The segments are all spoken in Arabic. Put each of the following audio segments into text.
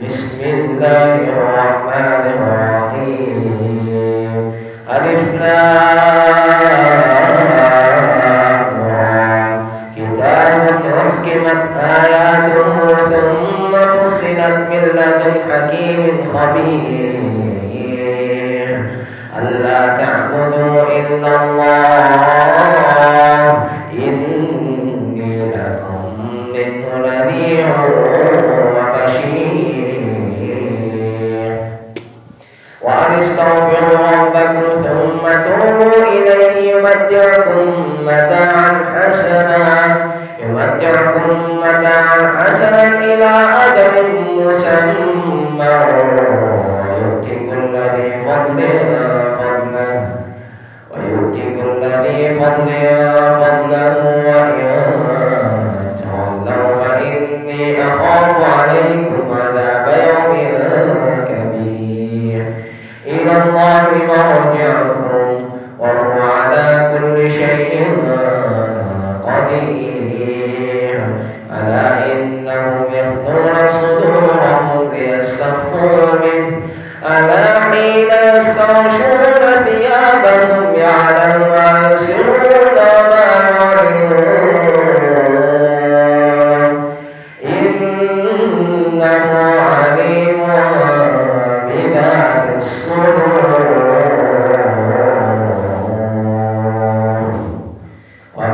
Bismillahirrahmanirrahim. Alif Lam الذي فضل فضله وإن تولوا فإني أخاف عليكم عذاب يوم كبير. إلى الله مرجعكم وهو على كل شيء قدير. ألا إنهم يخطون صدورهم ليستخفوا منه.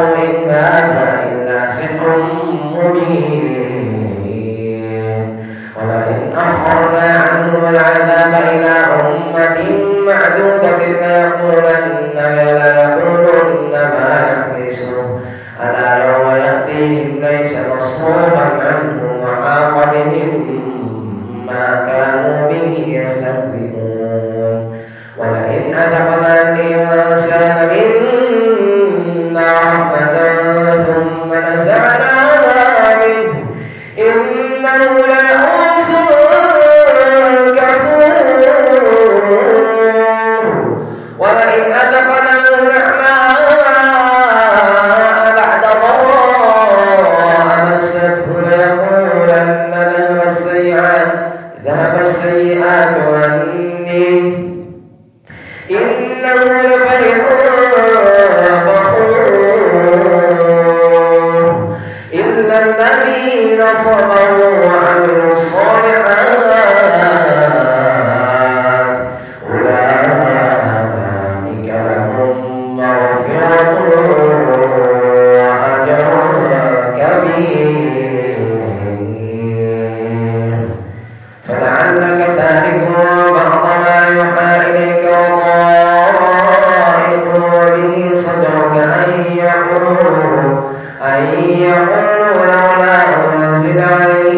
قالوا إن هذا إلا سحر مبين ولئن أخرنا عنه العذاب إلى أمة معدودة ليقولن ليقولن ما يحبسه ألا يوم يأتيهم ليس مصروفا عنه وحاق بهم ما كانوا به يستهزئون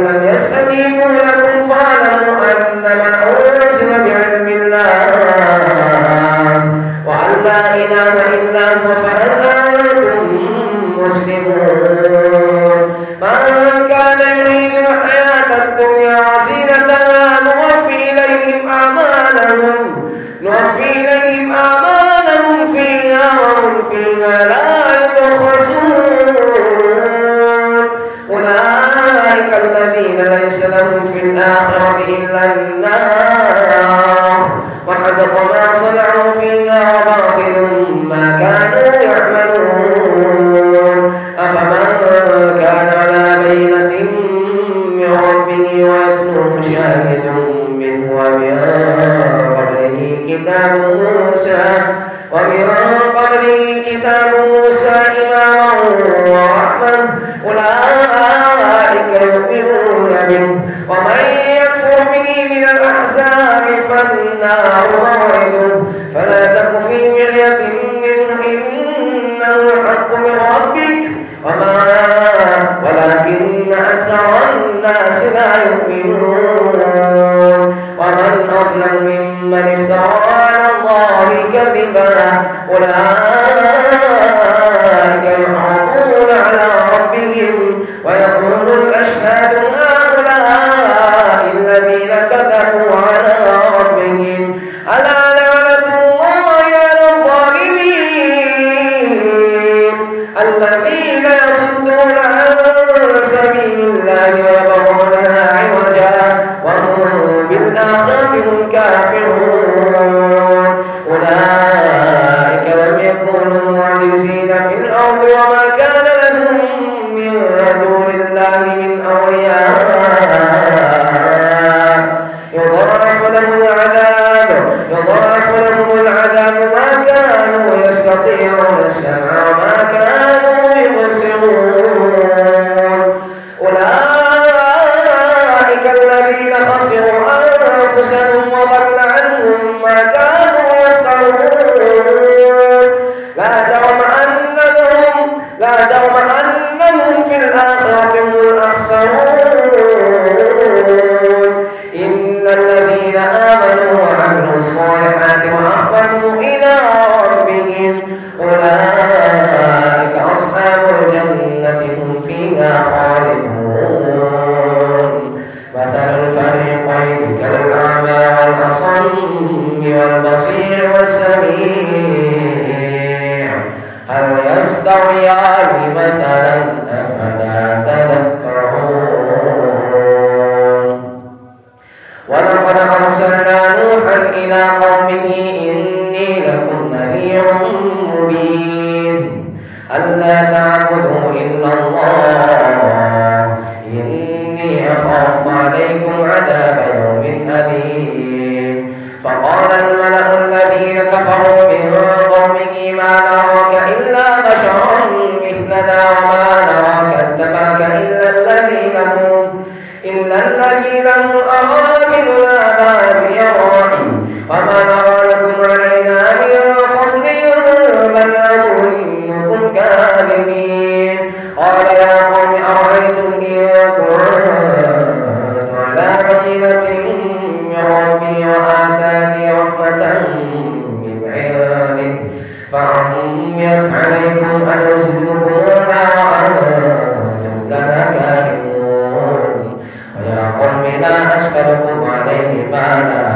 لم يستجيبوا لكم فاعلموا أنما أنزل بعلم الله. وأن لا إله إلا هو فهل أنتم مسلمون. من كان يريد الحياة الدنيا وزينتها نوفي إليهم أعمالهم نوفي إليهم أعمالهم فيها وهم فيها لا يبخسون. أولئك الذين ليس لهم في الآخرة إلا النار. وحبط ما صنعوا فيها موعده فلا تك في مرية منه إنه الحق من ربك. وما ولكن أكثر الناس لا يؤمنون. ومن أظلم ممن افترى على الله كذبا أولئك يحرقون على ربهم. ويقول الأشهاد هؤلاء أولئك لم يكونوا معجزين. ولقد أرسلنا نوحا إلى قومه إني لكم نذير مبين. ألا تعبدوا إلا الله. إني أخاف عليكم عذاب يوم أليم. فقال الملأ الذين كفروا من قومه ما نراك إلا بشرا مثلنا وما نراك اتبعك إلا الذين هم إلا الذين هم أراذلنا من عنده فعميت عليكم أنزلكموها وأنتم لها كارهون. ويا قوم لا أسألكم عليه مالا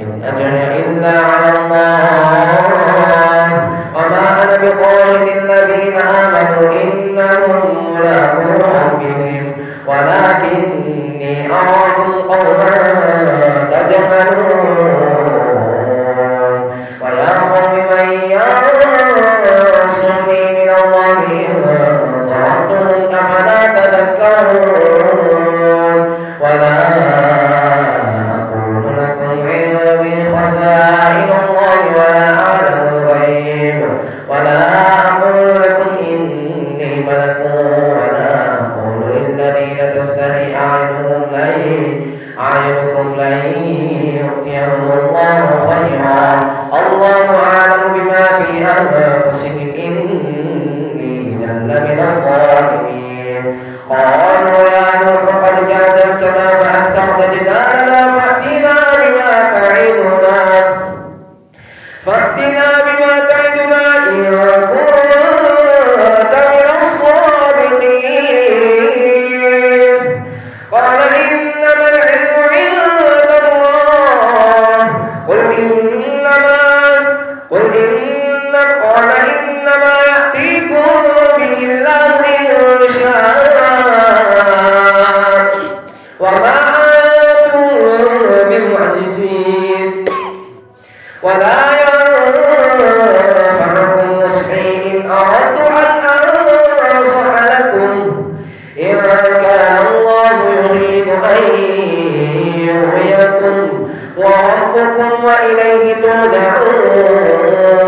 إن أجري إلا على الله. وما أنا بطارد الذين آمنوا إنهم ملاقو ربهم ولكني أراكم قوما تجهلون. Saudade da ربكم وإليه ترجعون.